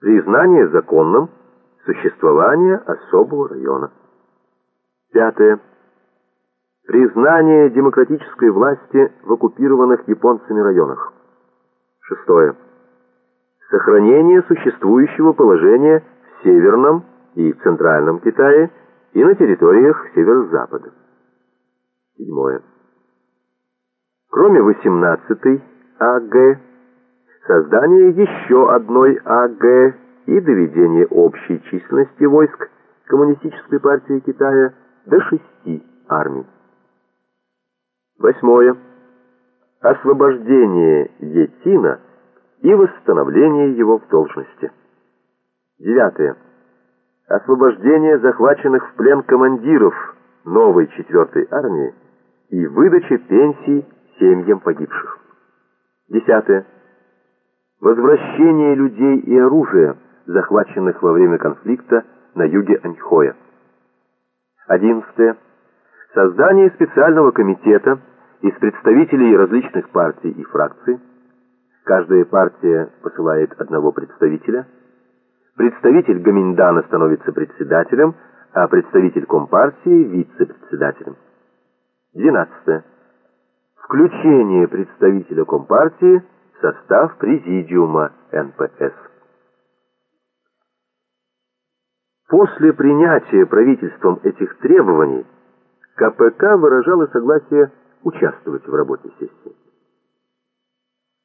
Признание законным существования особого района. Пятое. Признание демократической власти в оккупированных японцами районах. Шестое. Сохранение существующего положения в Северном и Центральном Китае и на территориях Северо-Запада. Седьмое. Кроме 18 АГ, создание еще одной АГ и доведение общей численности войск Коммунистической партии Китая до шести армий. Восьмое. Освобождение Етина и восстановление его в должности. Девятое. Освобождение захваченных в плен командиров новой четвертой армии и выдача пенсий семьям погибших. Десятое. Возвращение людей и оружия, захваченных во время конфликта на юге Аньхоя. Одиннадцатое. Создание специального комитета из представителей различных партий и фракций. Каждая партия посылает одного представителя. Представитель Гаминдана становится председателем, а представитель Компартии – вице-председателем. Двенадцатое. Включение представителя Компартии в состав Президиума НПС. После принятия правительством этих требований КПК выражало согласие участвовать в работе сессии.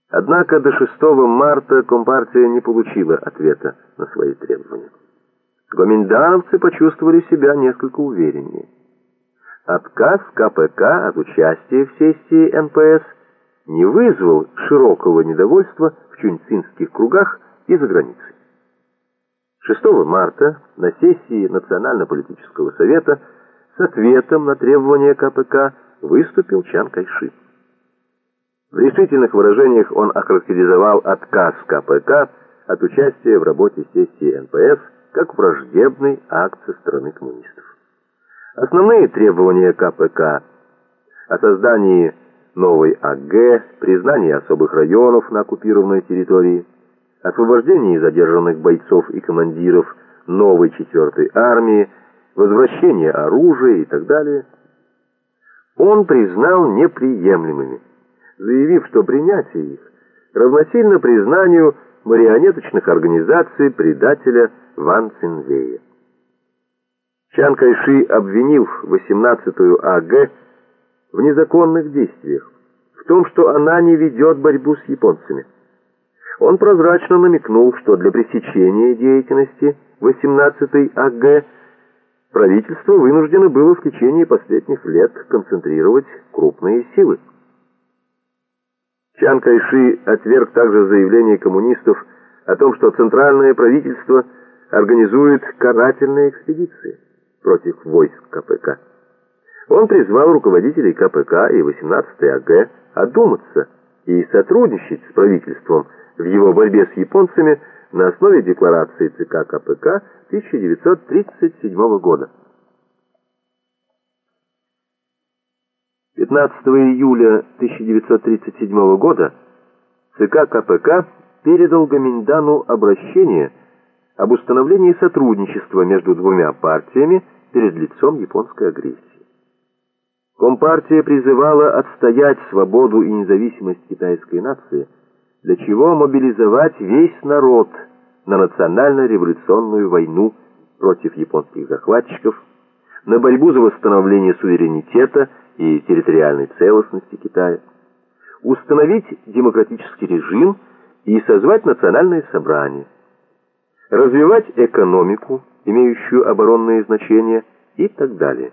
Однако до 6 марта Компартия не получила ответа на свои требования. Гоминдановцы почувствовали себя несколько увереннее. Отказ КПК от участия в сессии НПС не вызвал широкого недовольства в чунцинских кругах и за границей. 6 марта на сессии Национально-политического совета с ответом на требования КПК выступил Чан Кайши. В решительных выражениях он охарактеризовал отказ КПК от участия в работе сессии НПС как враждебный акт со стороны коммунистов. Основные требования КПК о создании новой АГ, признании особых районов на оккупированной территории, освобождении задержанных бойцов и командиров новой 4 армии, возвращение оружия и так далее, он признал неприемлемыми, заявив, что принятие их равносильно признанию марионеточных организаций предателя Ван Цинвея. Чан Кайши обвинил 18-ю АГ в незаконных действиях, в том, что она не ведет борьбу с японцами. Он прозрачно намекнул, что для пресечения деятельности 18-й АГ правительство вынуждено было в течение последних лет концентрировать крупные силы. Чан Кайши отверг также заявление коммунистов о том, что центральное правительство организует карательные экспедиции против войск КПК. Он призвал руководителей КПК и 18-й АГ одуматься и сотрудничать с правительством в его борьбе с японцами на основе декларации ЦК КПК 1937 года. 15 июля 1937 года ЦК КПК передал Гаминдану обращение об установлении сотрудничества между двумя партиями перед лицом японской агрессии. Компартия призывала отстоять свободу и независимость китайской нации, для чего мобилизовать весь народ на национально-революционную войну против японских захватчиков, на борьбу за восстановление суверенитета и территориальной целостности Китая, установить демократический режим и созвать национальное собрание, развивать экономику, имеющую оборонное значение и так далее.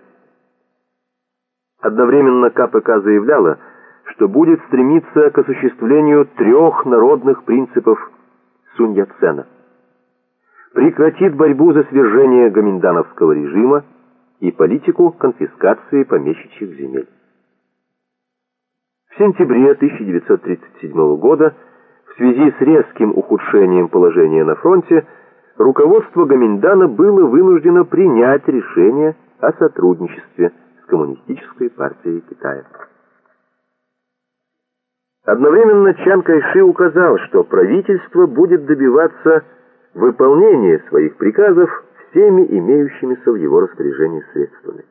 Одновременно КПК заявляла, что будет стремиться к осуществлению трех народных принципов Сунь Яцена. Прекратит борьбу за свержение гоминдановского режима и политику конфискации помещичьих земель. В сентябре 1937 года в связи с резким ухудшением положения на фронте руководство Гоминдана было вынуждено принять решение о сотрудничестве Коммунистической партией Китая. Одновременно Чан Кайши указал, что правительство будет добиваться выполнение своих приказов всеми имеющимися в его распоряжении средствами.